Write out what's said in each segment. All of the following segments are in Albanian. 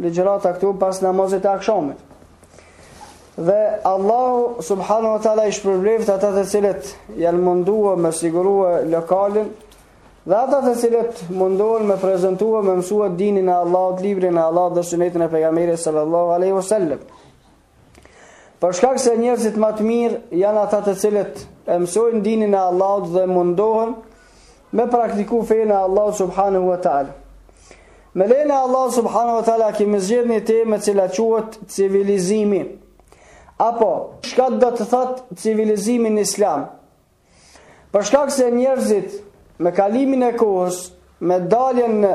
Ligjërata këtu pas namazit të akshamit. Dhe Allahu subhanahu wa taala i shpërbleft ata të cilët janë mundu me siguru lokalin dhe ata të cilët mundohen me prezantu me mësu dinin e Allahut, librin e Allahut dhe sunetin e pejgamberit sallallahu alaihi wasallam. Për shkak se njerëzit ma të mirë janë ata të cilët e mësojnë dinin e Allahut dhe mundohen me praktiku fenë e Allahut subhanahu wa taala. Me lejen e Allahut subhanahu wa taala kemi zgjedh një temë e cila quhet civilizimi. Apo, çka do të thotë civilizimi në islam? Për shkak se njerëzit me kalimin e kohës, me daljen në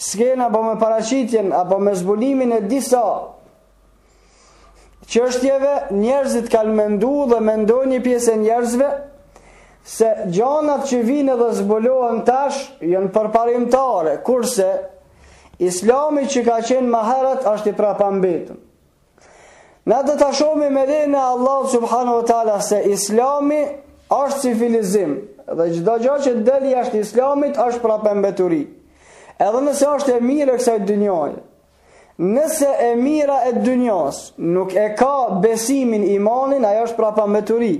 skenë apo me paraqitjen apo me zbulimin e disa çështjeve, njerëzit kanë mendu dhe mendojnë një pjesë e njerëzve se gjanat që vinë edhe zbulohen tash janë përparimtare, kurse Islami që ka qenë ma herët është i prapambetun. Na do ta shohim me lejen e Allahut subhanahu wa taala se islami është civilizim dhe çdo gjo që del jashtë islamit është prapambeturi. Edhe nëse është e mirë e kësaj dynjaje, nëse e mira e dynjas nuk e ka besimin imanin, ajo është prapambeturi.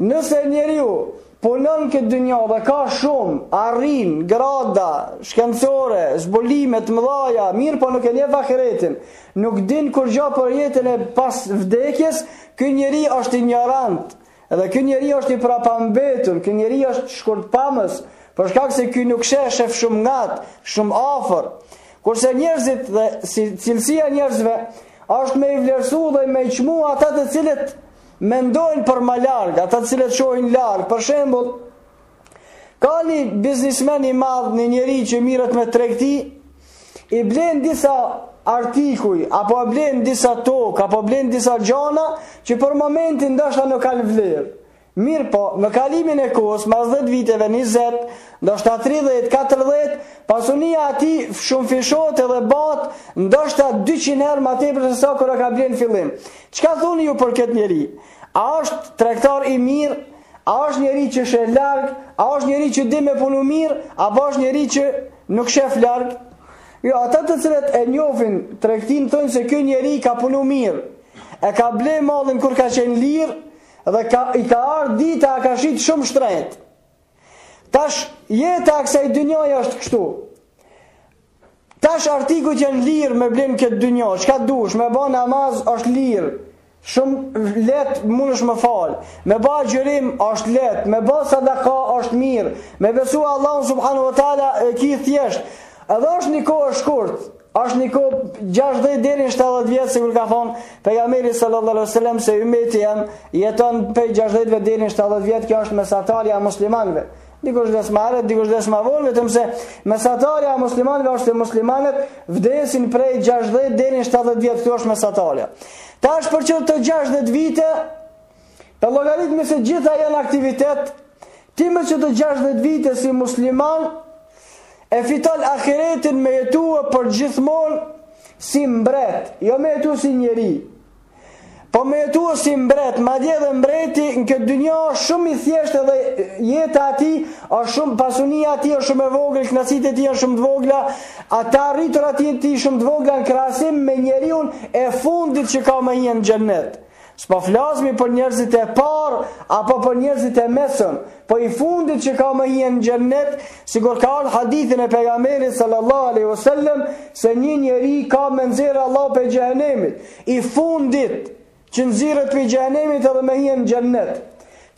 Nëse njeriu punon në këtë dynja dhe ka shumë, arrin grada shkencore, zbulime të mëdhaja, mirëpo nuk e njef ahiretin, nuk din kurgjo për jetën e pas vdekjes, ky njeri është injorant, dhe ky njeri është i prapambetun, ky njeri është shkurtpamës, për shkak se ky nuk shef, shef shumë ngat, shumë afër. Kurse njerëzit dhe cilësia e njerëzve është me i vlerësu dhe me i çmu ata të cilët mendojnë për ma larg, ata të cilët shohin larg, për shembull, ka një biznesmen i madh, një njeri që mirret me tregti, i blen disa artikuj, apo blen disa tokë, apo blen disa gjana, që për momentin ndoshta nuk kanë vlerë. Mirëpo, në kalimin e kohës, mas 10 viteve, 20, ndoshta 30, 40, pasunia e atij shumëfishohet edhe bahet, ndoshta 200 herë ma tepër se sa kur e ka ble në fillim. Çka thoni ju për këtë njeri? A është tregtar i mirë? A është njeri që shef larg? A është njeri që di me punu mirë? Apo është njeri që nuk shef larg? Jo, ata të cilët e njofin tregtinë thonë se ky njeri ka punu mirë. E ka ble mallin kur ka qenë lirë dhe kur i ka ardh dita e ka shit shumë shtrejt. Tash jeta e kësaj dynjaje është kështu. Tash artikujt janë lirë me ble n'këtë dynja, çka dush, me ba namaz është lirë, shumë lehtë mundesh me u falë, me mba agjërim është lehtë, me ba sadaka është mirë, me besu Allahun subhanehu ve teala e ki thjesht, edhe është një kohë e shkurt, është një kohë 60 deri në 70 vjet, sikur ka thonë, pejgamberi sallallahu alejhi ve selem se ymeti jem, jeton prej 60 deri në 70 vjet, kjo është mesatarja e muslimanëve, Dikush vdes ma herët, dikush vdes ma vonë, vetëm se mesatarja e muslimanëve është se muslimanët vdesin prej 60 deri në 70 vjet, kjo është mesatarja. Tash për qëto 60 vite, të llogaritmi se gjitha janë aktivitet, ti me qëto 60 vite si musliman e fiton ahiretin me jetu për gjithmonë si mbret, jo me jetu si njeri. Po me jetu si mbret, madje edhe mbreti në këtë dynja është shumë i thjeshtë edhe jeta e tij është shumë, pasunia e tij është shumë e vogël, knaqsitë e tij shumë të vogla, ato të arriturat e tij shumë të vogla në krahasim me njeriun e fundit që ka me hi në xhennet. S'po flasmi për njerëzit e parë, apo për njerëzit e mesëm, po i fundit që ka me hi në xhennet, sikur ka ardhë n'hadithin e pejgamberit sallallahu alejhi ve selem, se një njeri ka me nxjerrë Allahu prej xhenemit. I fundit, që nxirret prej xhenemit edhe me hi në xhennet.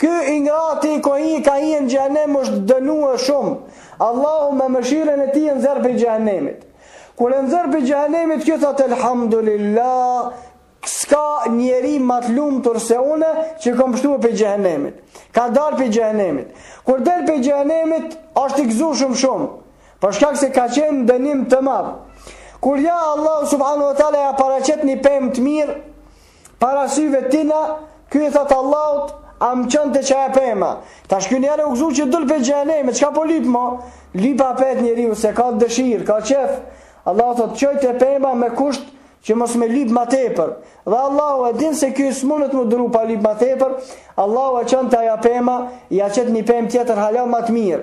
Ky i ngrati ka hi ka hi në xhenem është dënuar shumë. Allahu me mëshirën e tij e nxjerr prej xhenemit. Kur e nxjerr prej xhenemit, ky thotë elhamdulillah, s'ka njeri ma të lumtur se unë që kom pshtu prej xhenemit. Ka dalë prej xhenemit. Kur del prej xhenemit, është i gëzu shumë shumë. Për shkak se ka qenë dënim të madh. Kur ia Allahu subhanahu wa taala ia paraqet një pemë të mirë para syve tina, ky i thot Allahut, a më çon te qajo pema. Tash ky njëherë u gëzu që dul prej xhenemit, çka po lyp ma? Lyp apet njeriu se ka dëshirë, ka qef. Allah thot, të çoj te pema me kusht që mos me lypë ma tepër. Dhe Allahu e din se ky s'mundet me duru pa lypë ma tepër, Allahu e çon te ajo pema, ia qet një pemë tjetër hala ma të mirë.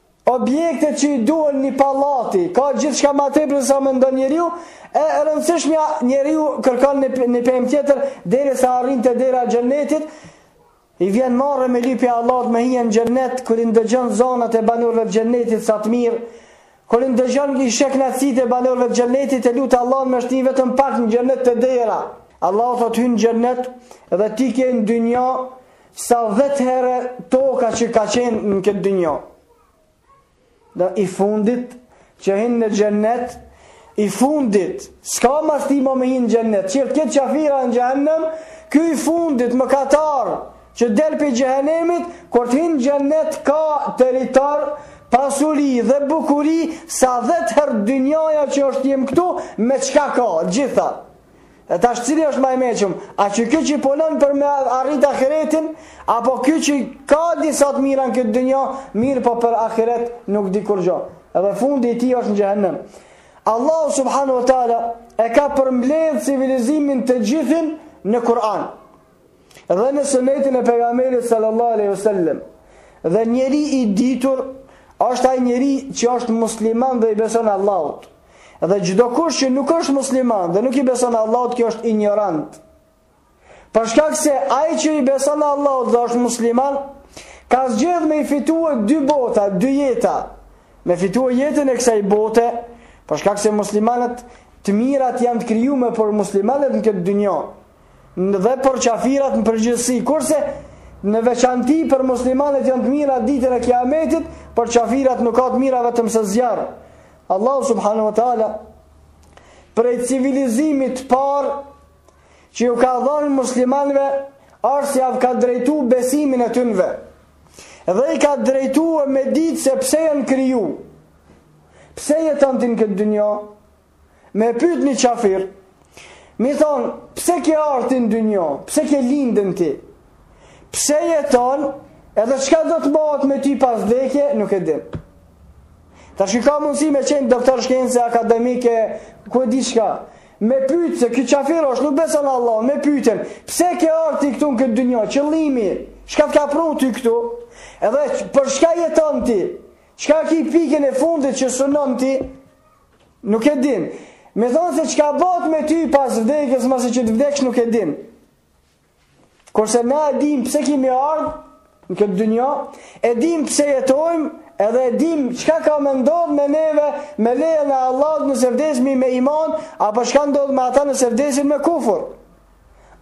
Objektet që i duhen një pallati, ka gjithçka ma tepër sesa mendon njeriu, e rëndësishmja njeriu kërkon një pemë tjetër derisa arrin te dera e xhennetit, i vjen marre me i lypë Allahut me hi në xhennet, kur i ndëgjon zonat e banorëve të xhennetit sa të mirë, kur i ndëgjon i sheh knaqsitë e banorëve të xhennetit e lut Allahun me e shti vetëm pak në xhennet te dera. Allahu thotë hyn në xhennet dhe ti ke në dynja Sa dhetë herë toka që ka qenë në këtë dynja. Dhe i fundit që hin në xhenet, i fundit, s'ka mas tina me hi në xhenet, që këtë që afira në gjennem, ky i fundit mëkatar, që del pi xhehenemit, kur të hin n'xhenet ka territor, pasuri dhe bukuri, sa dhetë herë dynjaja që ishte jem këtu, me çka ka, gjitha. E tash cili është ma i meçëm? A që ky që punon për me arrit ahiretin, apo ky që ka disa të mira në këtë dynja, mirëpo për ahiret nuk di kurgjo. Edhe fundi i tij është në xhehenem. Allahu subhanahu wa taala e ka përmbledh civilizimin të gjithin në Kur'an. Dhe në sunetin e pejgamberit sallallahu alaihi wasallam, dhe njeriu i ditur është ai njeri që është musliman dhe i beson Allahut. Dhe çdokush që nuk është musliman dhe nuk i beson Allahut, ky është injorant. Për shkak se ai që i beson Allahut dhe është musliman, ka zgjedh me i fitua dy bota, dy jeta. Me fitua jetën e kësaj bote, për shkak se muslimanët të mirat janë të krijume për muslimanët në këtë dynjo. dhe për qafirat në përgjithësi, kurse në veçanti për muslimanët janë të mira ditën e kiametit, për qafirat nuk ka të mira vetëm se zjarr. Allahu subhanahu wa ta'ala prej civilizimit të parë që ju ka dhon muslimanve asht se jav ka drejtu besimin e tynve dhe i ka drejtu me ditë se pse janë kriju pse jetojnë në këtë dynjo Me pyt ni qafir, mi thonë, pse ke ardh ti n'dynjo, pse ke lind ti, pse jeton, edhe çka do të bahet me ty pas vdekje, nuk e din. Tash ky ka mundësi me qenë doktor shkence, akademik, ku e di çka, me pyt se ky qafir është, nuk beson Allahun, me pytën, pse ke ardh ti këtu në këtë dynjo, qëllimi, çka të ka pru ty këtu, edhe për çka jeton ti, çka ki pikën e fundit që synon ti, Nuk e din. Me thonë se çka bohet me ty pas vdekjes, masi që të vdeksh nuk e din. Kurse na e dim pse kemi ardh në këtë dynja, e dim pse jetojmë, edhe e dim çka ka me ndodh me neve, me lejen e Allahut nëse vdesmi me iman, apo çka ndodh me ata nëse vdesin me kufur.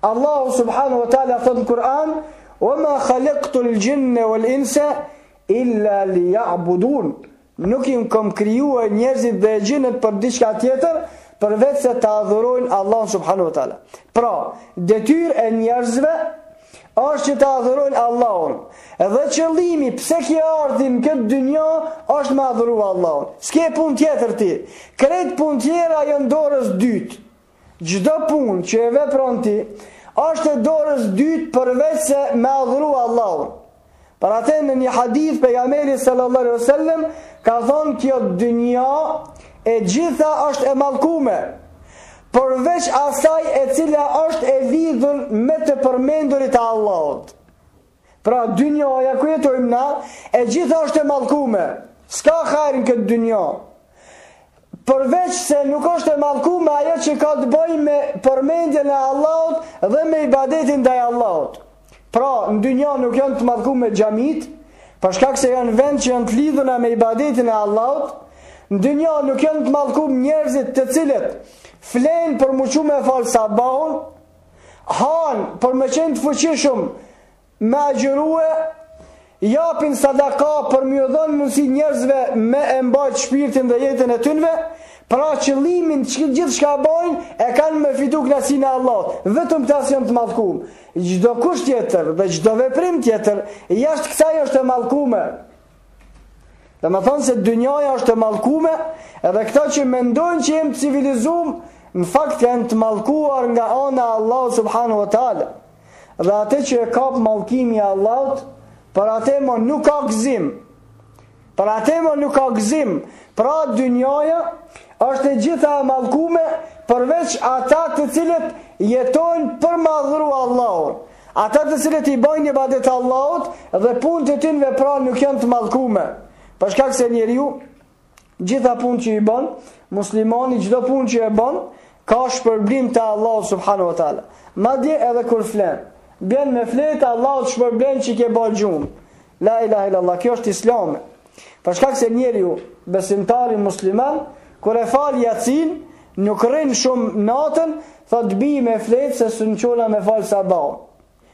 Allahu subhanahu wa ta'ala thot në Kur'an, ue ma halaktul xhinne uel inse, illa li ja'budun. Nuk i kom krijuar njerëzit dhe xhinët për diçka tjetër, përveçse të adhurojnë Allahun subhanahu wa taala. Pra, detyrë e njerëzve është që të adhurojnë Allahun. Dhe qëllimi pse ki ardh ti në këtë dynja është me adhuru Allahun. S'ke punë tjetër ti. Krejt punët tjera janë dorës dytë. Çdo punë që e vepron ti është e dorës dytë përveçse me adhuru Allahun. Për atë në një hadith pejgamberi sallallahu alaihi wasallam ka thonë kjo dynja e gjitha është e mallkume. Përveç asaj e cila është e lidhur me të përmendurit e Allahut. Pra dynjaja ku jetojmë na, e gjitha është e mallkume. S'ka hajr në këtë dynja. Përveç se nuk është e mallkume ajo që ka të bëjë me përmendjen e Allahut dhe me ibadetin ndaj Allahut. Pra, në dynja nuk janë të mallkume xhamitë, për shkak se janë vend që janë të lidhuna me ibadetin e Allahut. Në dynja nuk janë të mallkume njerëzit të cilët flenë për m'u çu e fal sabahun, hanë për me qenë të fuqishëm me agjërue, japin sadaka për me u dhonë mundësi njerëzve me e mbajtë shpirtin dhe jetën e tynve, pra qëllimin gjithçka bajnë, e kanë me fitu knaqësinë e Allahut, vetëm këta s'janë të mallkumë. Çdokush tjetër dhe çdo veprim tjetër, jashtë kësaj është e mallkume. Domethonë se dynjaja është e mallkume, edhe këta që mendojnë që jemi të civilizum, në fakt janë të mallkuar nga ana e Allahut subhanahu wa ta'ala. Dhe atë që e kap mallkimi i Allahut, për atë më nuk ka gëzim. Për atë më nuk ka gëzim. Pra dynjaja është e gjitha e mallkume, përveç ata të cilët jetojnë për me adhuru Allahun. Ata të cilët i bajnë ibadet Allahut dhe punët e tynve pra nuk janë të mallkume. Për shkak se njeriu gjitha punët që i bën, muslimani çdo punë që e bën, ka shpërblim te Allahu subhanahu wa taala. Madje edhe kur flen, bjen me fletë Allahu t'shpërblen që ke ba gjumë. La ilaha illallah, kjo është Islami. Për shkak se njeriu besimtari musliman kur e fal jacinë nuk rrin shumë natën, thot bi me flet se s'un çona me fal sabah.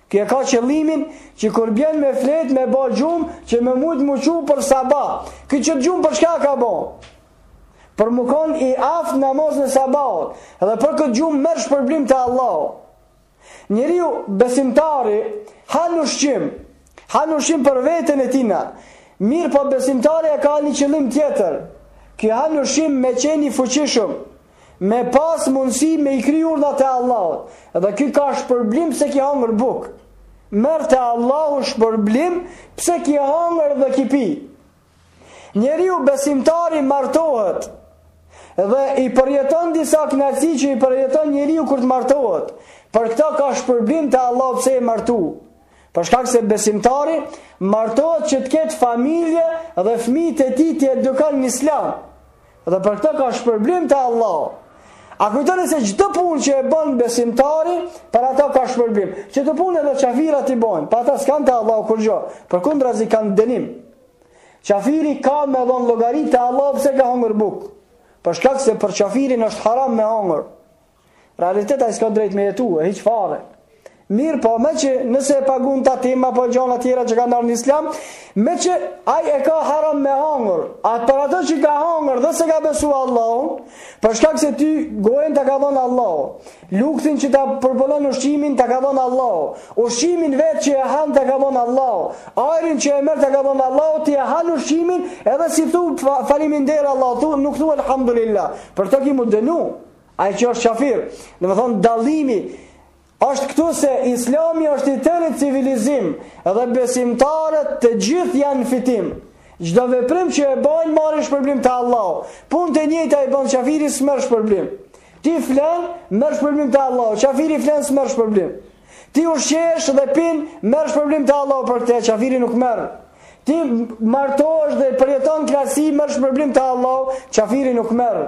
Ky e ka qëllimin që kur bjen me flet me ba gjum që me mujt m'u çu për sabah. Ky qet gjum për çka ka bo? Për me kon i aftë namazin e sabahut dhe për këtë gjum merr shpërblim te Allahu. Njeriu besimtari han ushqim, han ushqim për veten e tina. Mirëpo besimtari e ka një qëllim tjetër. Ky han ushqim me qenë i fuqishëm, me pas mundësi me i kry urdhnat e Allahut. Dhe ky ka shpërblim pse ki hangër buk. Merr te Allahu shpërblim pse ki hangër dhe ki pi. Njeriu besimtari martohet dhe i përjeton disa kënaqësi që i përjeton njeriu kur të martohet. Për këtë ka shpërblim te Allahu pse e martu. Për shkak se besimtari martohet që të ketë familje dhe fëmijët e tij t'i edukon në Islam. Dhe për këta ka shpërblim te Allahu. A kujtoni se çdo punë që e bën besimtari, për ata ka shpërblim. Qëto punë edhe qafirat i bojnë, po ata s'kanë te Allahu kurgjo, përkundrazi kanë dënim. Qafiri ka me dhon llogari te Allahu pse ka hongër bukë. Për shkak se për qafirin është haram me hongër. Realitet ai s'ka drejt me jetu, e hiç fare. Mirëpo, meqenëse e pagun tatimin, apo gjona tjera që ka ndarë në islam, meqë ai e ka haram me hangër, atëherë për atë që ka hangër dhe s'e ka besu Allahun, për shkak se ty gojen të ka dhonë Allahu, lukthin që ta përbllun ushqimin të ka dhonë Allahu, ushqimin vetë që e han të ka dhonë Allahu, ajrin që e merr të ka dhonë Allahu, ti e han ushqimin edhe s'i thu faleminderit Allahu, nuk thu alhamdulillah, për te ki m'u dënu, Ai që është qafir, domethonë dallimi është këtu se Islami është i tërë civilizim dhe besimtarët të gjithë janë n'fitim. Çdo veprim që e bën merr shpërblim te Allahu. Punë të njëjta i bën qafiri s'merr shpërblim. Ti flen, merr shpërblim te Allahu. Qafiri flen s'merr shpërblim. Ti ushqehesh dhe pin, merr shpërblim te Allahu për te, qafiri nuk merr. Ti martohesh dhe përjeton knaqësi, merr shpërblim te Allahu, qafiri nuk merr.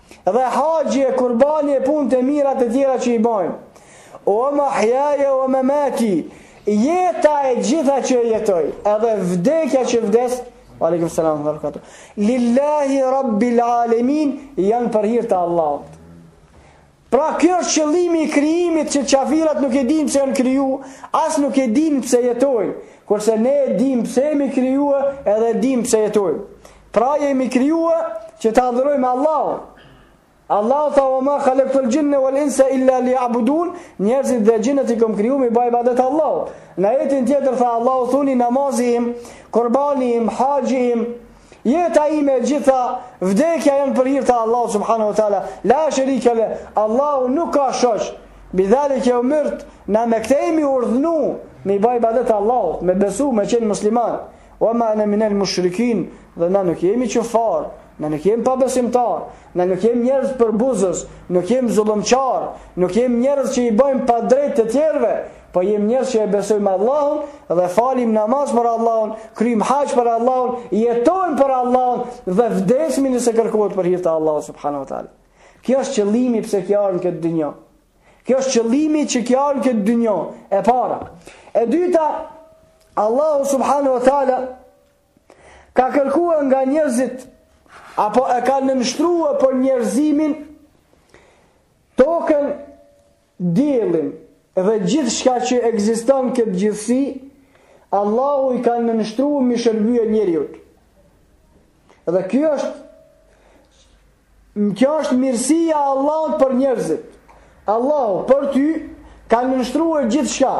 Dhe haxhi e kurbani e punët e mira të tjera që i bajmë. Wa mahjaja, wa mamati, jeta e gjitha që e jetoj, edhe vdekja që vdes, alejkum selam, berekatuh, lillahi rabbil alemin, janë për hirë të Allahut. Pra kjo është qëllimi i krijimit që qafirat nuk e dinë pse janë kriju, as nuk e dinë pse jetojnë, kurse ne e dimë pse jemi krijue, edhe dimë pse jetojmë. Pra jemi krijue që të adhurojmë Allahun. Allahu tha wa ma khalaqtul jinna wal insa illa liya'budun, njerëzit dhe xhinët i kam kriju me i ba ibadet Allahut. Në ajetin tjetër tha Allahu thuj namazi im, kurbani im, haxhi im, jeta ime e gjitha, vdekja janë për hir të Allahut subhanahu wa taala. La sharika leh, Allahu nuk ka shoq. Bidhalike umirtu, na me këtë jemi urdhnu me i ba ibadet Allahut, me besu, me qenë musliman. Wa ma ana min al-mushrikin, dhe na nuk jemi qufar, na nuk jemi pabesimtarë, na nuk jemi njerëz përbuzës, nuk jemi zullumqarë, nuk jemi njerëz që i bëjmë padrejt të tjerëve, po jemi njerëz që e besojmë Allahun dhe falim namaz për Allahun, kryjmë haxh për Allahun, jetojmë për Allahun dhe vdesmi nëse kërkohet për hir të Allahut subhanahu wa taala. Kjo është qëllimi pse ki ardh në këtë dynja. Kjo është qëllimi që kem ardh në këtë dynja, e para. E dyta, Allahu subhanehu ue teala, ka kërkua nga njerëzit, apo e ka nënshtrua për njerëzimin, tokën, diellin dhe gjithçka që ekziston në këtë gjithësi, Allahu i ka nënshtrua m'i shërbye njeriut. Dhe kjo është Kjo është mirësia e Allahut për njerëzit. Allahu për ty ka nënshtruar gjithçka,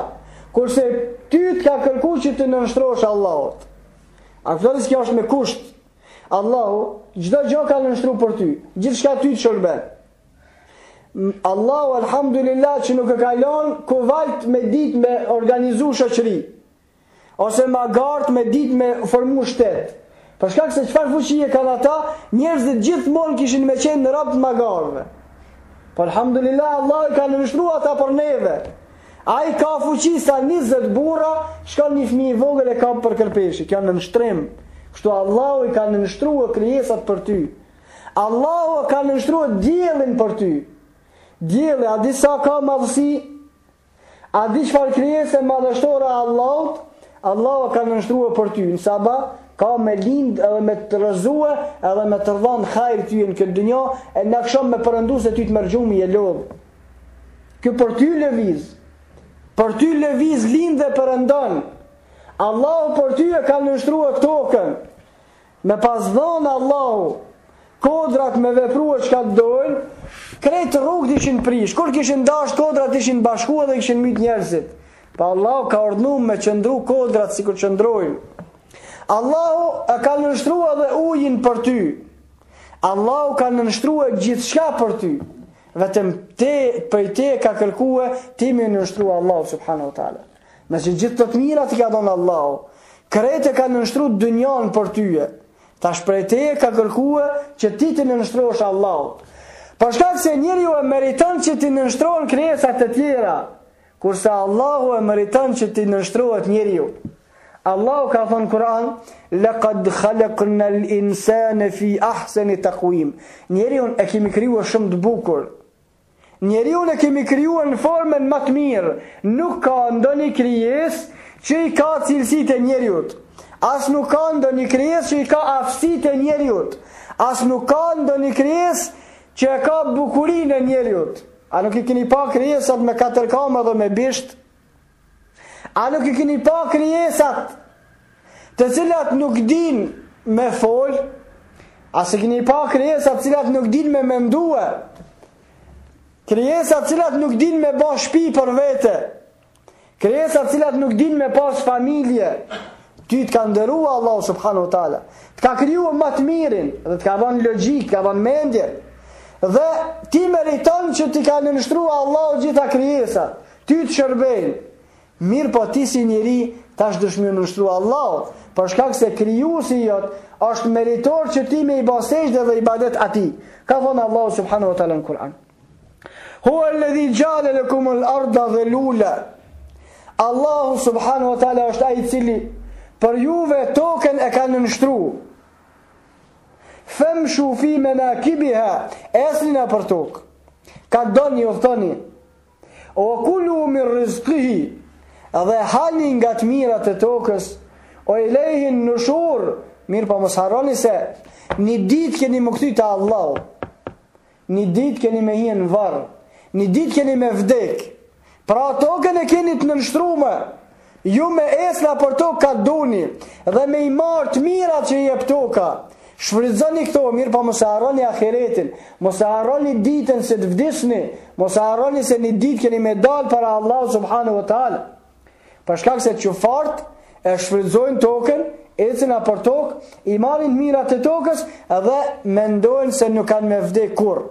kurse ty të ka kërkuar që t'i nënshtrohesh Allahut. A vjen se kjo është me kusht? Allahu çdo gjë ka nënshtruar për ty, gjithçka ty të shërben. Allahu alhamdulillah që nuk e ka lënë kuajt me ditë me organizu shoqëri. Ose magarët me ditë me formu shtet. Për shkak se çfarë fuqie kanë ata, njerëzit gjithmonë kishin me qenë në rob të magarëve. Po alhamdulillah Allahu i ka nënshtruar ata për neve. Ai ka fuqi sa 20 burra, shkon një fëmijë i vogël e kap për kërpeshi, ky është nënshtrim. Kështu Allahu i ka nënshtruar krijesat për ty. Allahu ka nënshtruar diellin për ty. Dielli a di sa ka madhësi? A di çfarë krijese madhështore e Allahut? Allahu e ka nënshtruar për ty, në sabah, ka me lind edhe me të rrezue, edhe me të dhënë hajr ty në këtë dynja, e në aksham me përëndu se ty të merr gjumi e lodhë. Ky për ty lëviz, për ty lëviz lind dhe përëndon, Allahu për ty e ka nënshtruar tokën, Me i pas lënë Allahu kodrat me veprua çka të dojnë, krejt rrugët ishin prish. Kur kishin dashur kodrat ishin bashkuar dhe kishin myt njerëzit. Po Allahu ka urdhnu me qëndru kodrat sikur qëndrojnë. Allahu e ka nënshtrua edhe ujin për ty. Allahu ka nënshtrua gjithçka për ty. Vetëm te, prej teje ka kërkue, ti m'iu nënshtrua Allahut subhanahu wa ta'ala. Meqë gjithë këto të mira t'i ka dhonë Allahu, krejt e ka nënshtru dynjanë për tyje, tash prej teje ka kërkue që ti t'i nënshtrohesh Allahut. Për shkak se njeriu e meriton që t'i nënshtrohen krijesat e tjera, kurse Allahu e meriton që t'i nënshtrohet njeriu. Allahu ka thonë në Kur'an, lekad halaknel insane fi ahseni tekuim. Njeriun e kemi krijue shumë të bukur, Njeriun e kemi krijuar në formën më të mirë, nuk ka ndonjë krijesë që i ka cilësitë e njeriut. As nuk ka ndonjë krijesë që i ka aftësitë e njeriut. As nuk ka ndonjë krijesë që e ka bukurinë e njeriut. A nuk i keni pa krijesat me katër kamë dhe me bisht? A nuk i keni pa krijesat të cilat nuk din me fol? A s'i keni pa krijesat të cilat nuk din me mendue? Krijesat të cilat nuk din me ba shpi për vete? Krijesat të cilat nuk din me pas familje? Ty të ka nderua Allahu subhanahu wa taala Të ka kriju ma të mirin Dhe të ka dhanë logjikë, të ka dhanë mendje Dhe ti meriton që t'i ka nënshtru Allahu gjitha krijesat Ty të shërbejnë, mirëpo ti si njeri tash dush m'iu nënshtru Allahut, për shkak se Krijuesi jot është meritor që ti me i ba sexhde dhe ibadet Atij. Ka thonë Allahu subhanahu wa taala në Kur'an. Huwa alladhi ja'ala lakum al-ardha dhalula. Allahu subhanahu wa taala është ai i cili për juve tokën e ka nënshtru. Femshu fi menakibiha Ecni nëpër tokë Ka doni udhëtoni Wa kulu min rizqihi dhe hani nga të mirat e tokës, wa ilejhin nushur, mirëpo mos harroni se një ditë keni m'u kthy te Allahu, një ditë keni me hi në varr, një ditë keni me vdek, pra tokën e keni të nënshtrume, Ju me ecë nëpër tokë ka duni dhe me i marrë të mirat që i jep toka. Shfrytëzoni këto, mirëpo mos e harroni ahiretin, mos e harroni ditën se të vdisni, mos e harroni se një ditë keni me dalë para Allahu subhanahu wa taala. Për shkak se qufarët e shfrytëzojnë tokën, ecin nëpër tokë, i marrin t'mirat e tokës dhe mendojnë se nuk kanë me vdek kurrë.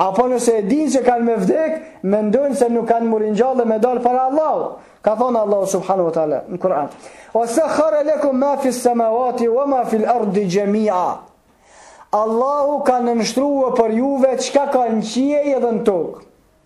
Apo nëse e dinë se kanë me vdek, mendojnë se nuk kanë m'u ringjallë dhe me dalë para Allahu. Ka thonë Allahu subhanahu wa ta'ala në Kur'an. Wa sekhare lekum ma fi samawati wa ma fi l'ardi xhemi'a. Allahu ka nënshtrua për juve çka ka në qiej edhe në tokë.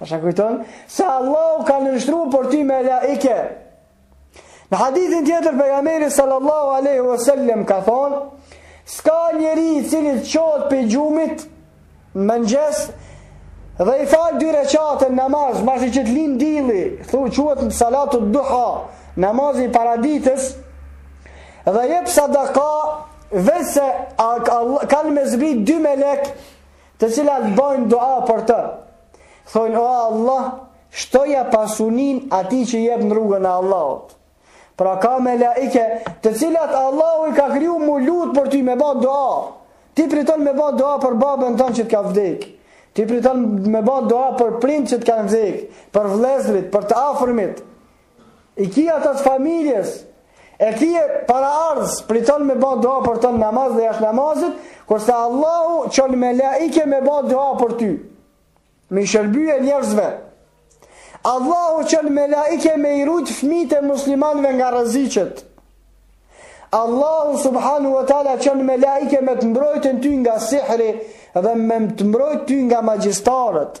A s'e kujton, se Allahu ka nënshtru për ty melaike. Në hadithin tjetër Pejgamberi sallallahu alejhi we sellem ka thonë, s'ka njeri i cili çohet prej gjumit në mëngjes dhe i falë dy reqate namaz, masi që të lin dilli, thu, quhet salatu duha, namazi i paraditës, dhe jep sadaka, veç se, kanë me zbri dy melek, të cilat bajnë dua për të, thojnë o Allah, shtoja pasuninë atij që jep në rrugën e Allahut. Pra ka melaike të cilat Allahu i ka kriju m'u lutë për ty me ba dua. Ti priton me ba dua për babën tonë që të ka vdek. Ti priton me ba dua për prind që të kanë vdek, për vlezrit, për të afrmit. I ki ata t'familjes, i ki paraardhës, priton me ba dua për ta n'namaz dhe jashtë namazit, kurse Allahu çon melaike me ba dua për ty, me i shërbye njerëzve. Allahu çon melaike me i rujtë fmijt e muslimanve nga rreziqet. Allahu subhanahu wa taala çon melaike me të mbrojtun ty nga sihri dhe me të mbrojtë ty nga magjistarët.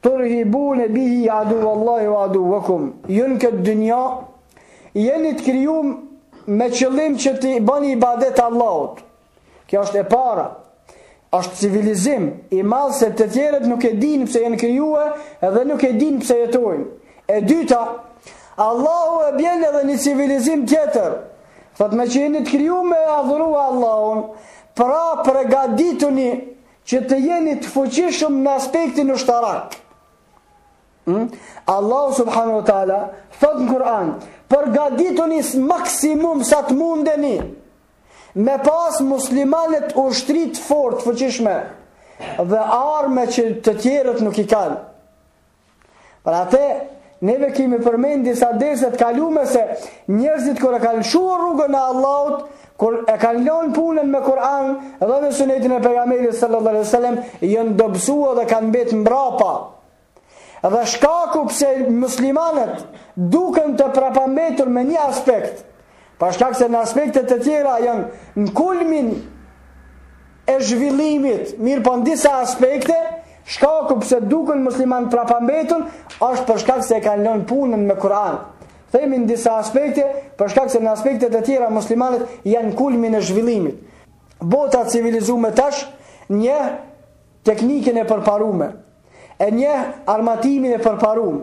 Turhibune bihi aduvallahi wa aduvekum, ju në këtë dynja, jeni të krijum me qëllim që të bëni ibadet Allahut. Kjo është e para, është civilizim i madh se të tjerët nuk e dinë pse janë krijue edhe nuk e dinë pse jetojnë. E dyta, Allahu e bjen edhe një civilizim tjetër, thot meqë jeni të krijum me adhuru Allahun, pra përgadituni Që të jeni të fuqishëm në aspektin ushtarak. Hmm? Allahu subhanahu wa taala thot në Kur'an, përgatituni maksimum sa të mundeni me pas muslimanët ushtri të fortë, të fuqishme dhe armë që të tjerët nuk i kanë. Për atë, neve kemi përmend disa derse të kalume se njerëzit kur e kanë lëshu rrugën e Allahut, kur e kanë lënë punën me Kur'an dhe me Sunetin e Pejgamberit sallallahu alaihi wasallam, janë dobësu dhe kanë mbetë mbrapa. Dhe shkaku pse muslimanët duken të prapambetur në një aspekt, për shkak se në aspekte të tjera janë në kulmin e zhvillimit, mirëpo në disa aspekte, shkaku pse duken musliman prapambetur është për shkak se e kanë lënë punën me Kur'an. Themi në disa aspekte, për shkak se në aspektet e tjera muslimanët janë në kulmin e zhvillimit. Bota civilizume tash njeh teknikën e përparume, e njeh armatimin e përparume,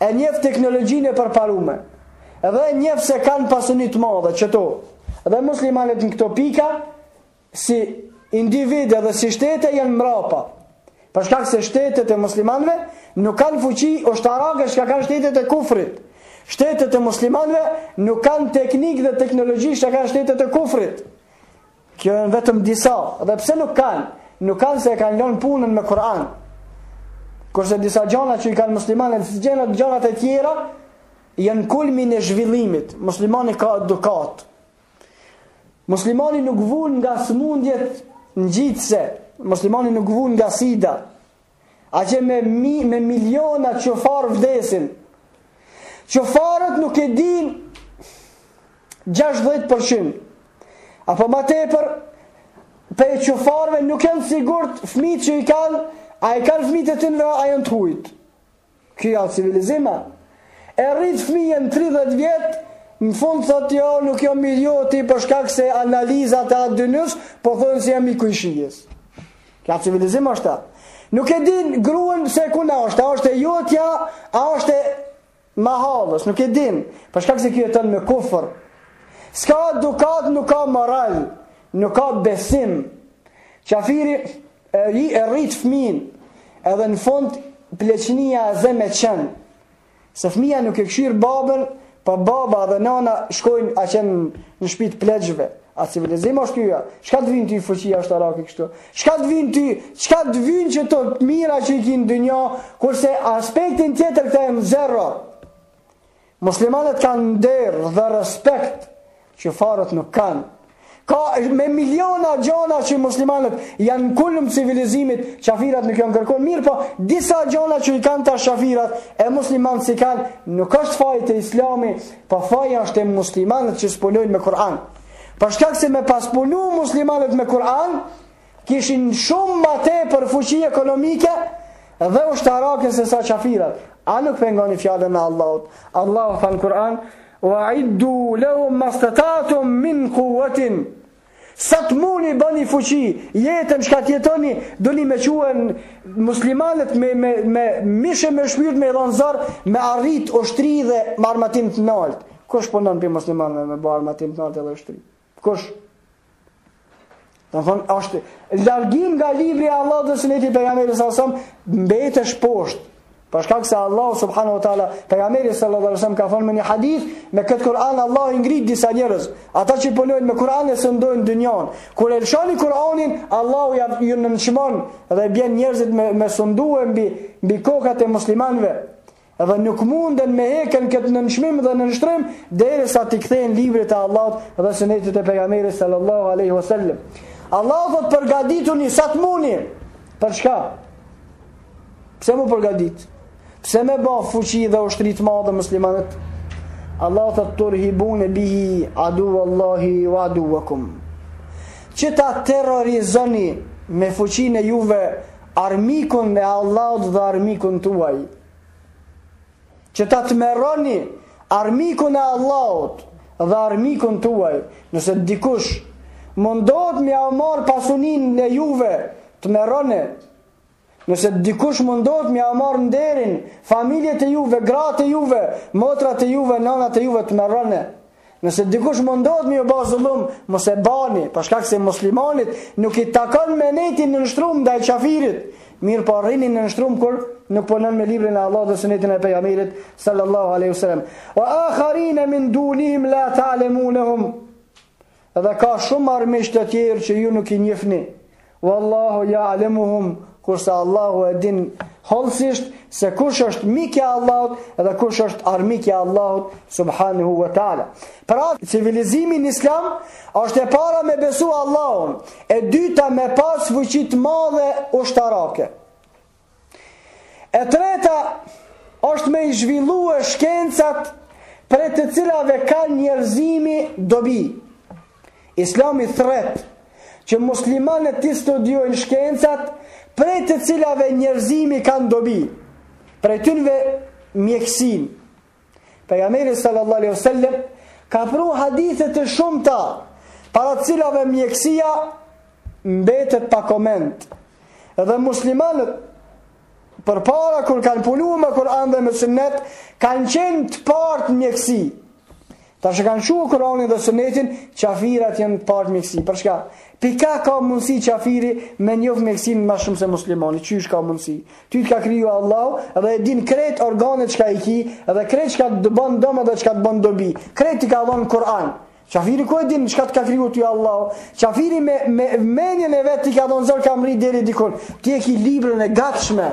e njeh teknologjinë e përparume. Dhe njeh se kanë pasuni të madhe qëto. Dhe muslimanët në këto pika si individë dhe si shtete janë mrapa. Për shkak se shtetet e muslimanëve nuk kanë fuqi ushtarake çka kanë shtetet e kufrit. Shtetet e muslimanëve nuk kanë teknikë dhe teknologji çka kanë shtetet e kufrit. Kjo janë vetëm disa, dhe pse nuk kanë? Nuk kanë se e kanë lënë punën me Kur'an. Kurse disa gjana që i kanë muslimanët, si gjanat, gjanat e tjera, janë në kulmin e zhvillimit. Muslimani ka edukatë. Muslimani nuk vun nga smundjet ngjitëse, muslimani nuk vun nga sida. Atje me, mi, me miliona qafirë vdesin, qafirët nuk e din 60%, apo ma tepër, prej qafirëve nuk janë të sigurt fmijt që i kanë, a i kanë fmijt e tynve, a janë të hujt. Kja civilizim a? E rrit fëmijën 30 vjet, në fund thotë jo, nuk jam i joti për shkak se analizat e ADN-ës po thonë se jam i kujshijës. Kja civilizim është a? Nuk e din gruan se kujna është, a është e jotja, a është e mahallës, nuk e din. Për shkak se ky jeton me kufër. S'ka edukatë, nuk ka moral, nuk ka besim. Qafiri E ri e rrit fëmin, edhe në fund pleqnia e zë me qen. Se fëmija nuk e këqyr babën, pa po baba dhe nana shkojnë a qenë në shpi t'pleqve. A civilizim është ky a? Shka të vyn ty fuqia ushtarake kështu? Shka të vyn ty? Shka të vyn këto të mira që i ki n'dynja? Kurse aspektin tjetër këta janë zero. Muslimanët kanë nder dhe respekt qafirat nuk kanë. Ka me miliona gjona që muslimanët janë kulm i civilizimit, qafirat nuk janë kërkun mirë, po disa gjona që i kanë tash qafirat e muslimanët s'i kanë, nuk është faj te islami, po faji është te muslimanët që s'punojnë me Kur'an. Për shkak se me pas punu muslimanët me Kur'an, Kishin shumë ma tepër fuqi ekonomike dhe ushtarake se sa qafirat. A nuk pe ngoni fjalën e Allahut? Allahu tha n'Kur'an, wa iddu lehum mastetatum min kuatin. Sa të muni bëni fuqi, jetën çka t'jetoni, doni me quen muslimanet me, me, me mish e me shpyrt me dhonë zor, me arrit ushtri dhe armatim të naltë. Kush punon pi muslimanëve me bo armatim të naltë dhe ushtri? Kush? Domethon është largim nga libri i Allahut dhe suneti i pejgamberit sallallahu alaihi wasallam mbetesh poshtë. Për shkak se Allahu subhanahu wa taala pejgamberi sallallahu alaihi wasallam ka thënë në një hadith, me këtë Kur'an Allahu i ngrit disa njerëz, ata që punojnë me Kur'an e sundojnë dynjan. Kur e lëshoni Kur'anin, Allahu ju nënçmon dhe bjen njerëzit me me sundue mbi mbi kokat e muslimanëve. dhe nuk munden me heken këtë nënçmim dhe nënshtrim derisa t'i kthehen librit e Allahut dhe sunetit e pejgamberit sallallahu alaihi wasallam. Allahu thot përgatituni sa të muni. Për çka? Pse m'u përgatit? Pse me ba fuqi dhe ushtri të madhe muslimanët? Allahu thot turhibun bihi aduwallahi wa aduwakum. Që ta terrorizoni me fuqinë e juve Armikun e Allahut dhe armikun tuaj. Që ta tmerroni armikun e Allahut dhe armikun tuaj, nëse dikush mundohet me jau marr pasuninë e juve, tmerrone. Nëse dikush mundohet me jau marr nderin, familjet e juve, gratë e juve, motrat e juve, nanat e juve, tmerrone. Nëse dikush mundohet me ju bë zullum, mos e bani, për shkak se muslimanit nuk i takon me nejt i nënshtrum ndaj qafirit. Mirëpo rrin i nënshtrum kur nuk punon me librin e Allahut dhe sunetin e pejgamberit sallallahu alaihi wasallam. Wa akharin min dunihim la ta'lamunhum. Dhe ka shumë armiq të tjerë që ju nuk i njihni. Wallahu ya'lamuhum, kurse Allahu e din hollësisht se kush është mik i Allahut dhe kush është armik i Allahut subhanahu wa taala. Pra, civilizimi në islam është e para me besu Allahun, e dyta me pas fuqi të madhe ushtarake. E treta është me i zhvillue shkencat prej të cilave ka njerëzimi dobi. Islami thrret që muslimanët t'i studiojnë shkencat prej të cilave njerëzimi kanë dobi. Prej tynve mjekësinë, Pejgamberi sallallahu alaihi wasallam ka pru hadithe të shumta, para të cilave mjekësia mbetet pa koment. Dhe muslimanët përpara kur kanë punu me Kur'an dhe me Sunnet, kanë qenë të parët në mjekësi. Tash që kanë çu Kur'anin dhe Sunetin, qafirat janë të parët n'mjekësi. Për çka? Qysh ka mundësi qafiri me njoft mjekësinë ma shumë se muslimani. Qysh ka mundësi? Ty të ka kriju Allahu dhe e din krejt organet çka i ki dhe krejt çka të bën dëm dhe çka të bën dobi. Krejt t'i ka dhënë n'Kur'an. Qafiri ku e din çka të ka kriju ty Allahu? Qafiri me me menjen e vet i ka dhënë zor, ka mrri deri dikun. Ti e ki librin e gatshme.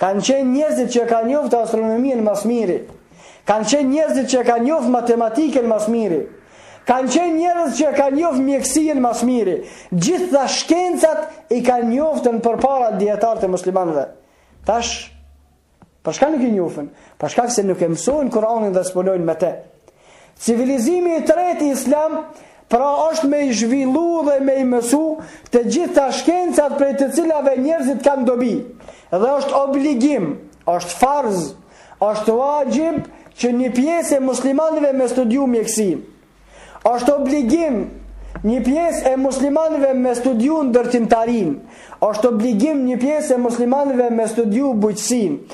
Kanë qenë njerëzit që e kanë njoftë astronominë ma s'miri. Kanë qenë njerëzit që e kanë njoftë matematikën ma s'miri. Kanë qenë njerëzit që e kanë njoftë mjekësinë ma s'miri. Gjitha shkencat i kanë njoftun përpara dijetarët e muslimanëve. Tash, për çka nuk i njofën? Për shkak se nuk e mësojnë Kur'anin dhe s'punojnë me te. Civilizimi i tretë islam, pra është me i zhvillu dhe me i mësu të gjitha shkencat prej të cilave njerëzit kanë dobi, dhe është obligim, është farz, është vaxhib që një pjesë e muslimanëve me studiu mjekësi. Është obligim një pjesë e muslimanëve me studiu ndërtimtarinë. Është obligim një pjesë e muslimanëve me studiu bujqësinë.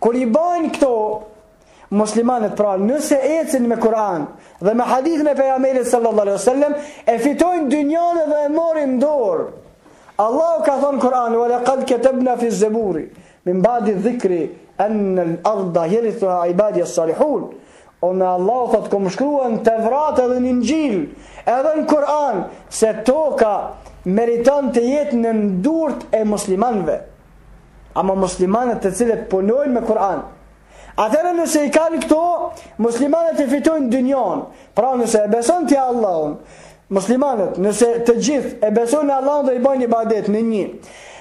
Kur i bajnë këto muslimanët pra nëse ecin me Kur'an dhe me hadithin e pejgamberit sallallahu alaihi wasallam e fitojnë dynjanë dhe e marrin n'dorë. Allahu ka thënë n'Kur'an wa laqad katabna fi zaburi min ba'di dhikri an al-ardha yarithuha ibadi as-salihun. Unë Allahu thot kom shkru n'Tevrat edhe në Inxhil, edhe në Kur'an se toka meriton të jetë në durt e muslimanëve. Ama muslimanët të cilët punojnë me Kur'an, atëherë nëse i kanë këto, muslimanët e fitojnë dynjon. Pra nëse e beson ti Allahun, muslimanët, nëse të gjithë e besojnë Allahun dhe i bëjnë ibadet nën një,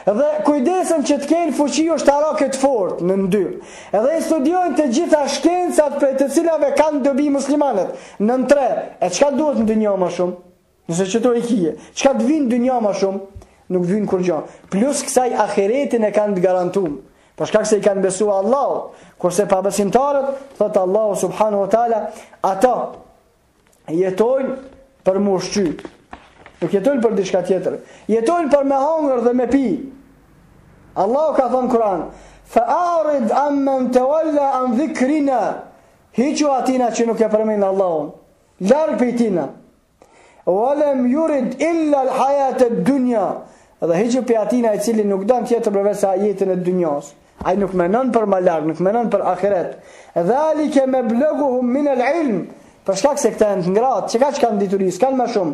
dhe kujdesen që të kenë fuqi ushtarake të fortë nën dy. Edhe i studiojnë të gjitha shkencat prej të cilave kanë dobi muslimanët. Nën tre, e çka duhet në dynja ma shumë? Nëse qëto i kije, qka të vyn dynja ma shumë, nuk vyn kurgjo. Plus kësaj ahiretin e kanë të garantum, për shkak se i kanë besu Allahut, kurse pabesimtarët, thotë Allahu subhanahu wa ta'ala, ata jetojnë për m'u ushqy, nuk jetojnë për dishka tjetër, jetojnë për me hongër dhe me pi. Allahu ka thonë n'Kur'an, fa arid an man tawalla an dhikrina, hiqu atyne që nuk e përmendin Allahun, Larg prej tina. Wa lam yurid illa al-hayat ad-dunya. Dhe hiqu prej atina i cili nuk don tjetër përveç se jetën e dynjas. Ai nuk menon për ma larg, nuk menon për ahiret. Dhalike mablaghuhum min al-ilm. Për shkak se këta janë të ngratë, qikaq kanë dituri, s'kanë ma shumë.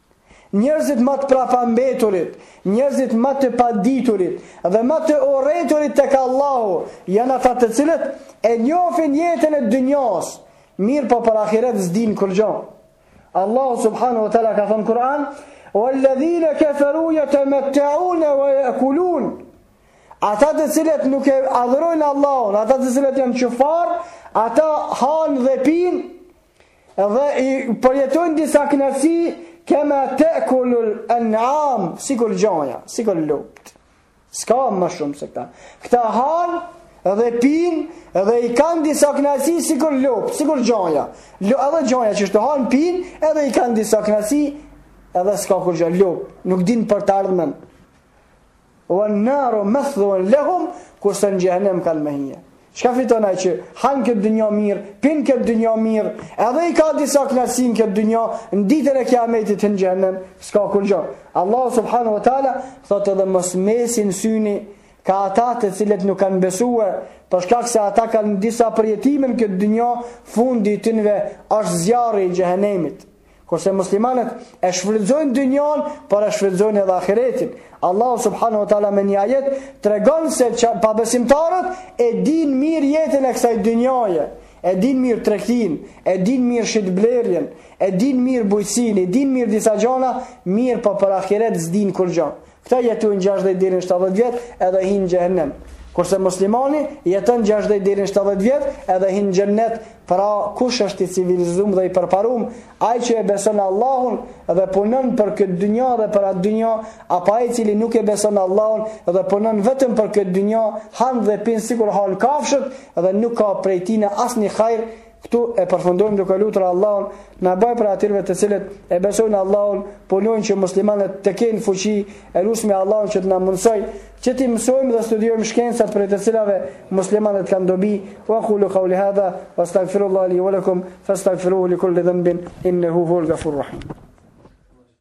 Njerëzit ma të prapambeturit, njerëzit ma të paditurit dhe ma të urrejturit tek Allahu janë ata të cilët e njohin jetën e dynjos, mirëpo për ahiret s'dinë kurrgjë. Allahu subhanahu wa taala ka thonë n'Kur'an, "Walladhina kafaru yatamatta'un wa ya'kulun" Ata të cilët nuk e adhurojnë Allahun, ata të cilët janë qufar, ata hanë dhe pinë, Edhe i përjetojnë disa kënaqësi kema ta'kulul an'am, sikur gjoja, sikur lopt. S'ka më shumë se këta. Këta han dhe pin dhe i kanë disa kënaqësi sikur lopt, sikur gjoja. Edhe gjoja qashtu han pin, edhe i kanë disa kënaqësi, edhe s'ka kurrgjë lopa, nuk din për të ardhmen. Wa naru mathwan lahum kurse në xhehenem kanë me hi. Çka fiton ai që han n'këtë dynja mirë, pin n'këtë dynja mirë, edhe i ka disa knaqsi n'këtë dynja, në ditën e kijametit hin në xhehenem, s'ka kurrgjë. Allahu subhanahu wa taala thotë edhe mos t'mesë syni kah ata të cilët nuk kanë besu, për shkak se ata kanë disa përjetime në këtë dynja, fundi i tyneve është zjarri i xhehenemit. Kurse muslimanët e shfrytëzojnë dynjan, por e shfrytëzojnë edhe ahiretin. Allahu subhanahu wa taala n'një ajet tregon se pabesimtarët e dinë mirë jetën e kësaj dynjaje, e dinë mirë tregtinë, e dinë mirë shitblerjen, e dinë mirë bujqësinë, e dinë mirë disa gjana, mirëpo për ahiret s'dinë kurrgjë. Këta jetojnë 60 deri në 70 vjet edhe hin në xhehenem. Kurse muslimani jeton 60 deri në 70 vjet edhe hin në xhennet. Pra, kush është i civilizum dhe i përparum, ai që e beson Allahun dhe punon për këtë dynja dhe për atë dynja, apo ai i cili nuk e beson Allahun dhe punon vetëm për këtë dynja, han dhe pin sikur han kafshët dhe nuk ka prej tina asnjë hajr, Këtu e përfundojmë duke lutur Allahun të na bajë prej atyrëve të cilët e besojnë Allahun, punojnë që muslimanët të kenë fuqi, e lusmi Allahun që të na mundësoj që t'i mësojmë dhe studiojmë shkencat prej të cilave muslimanët kanë dobi. Aqulu qawli hadha wastaghfirullaha li wa lakum fastaghfiruhu li kulli dhanbin innahu huwal ghafurur rahim.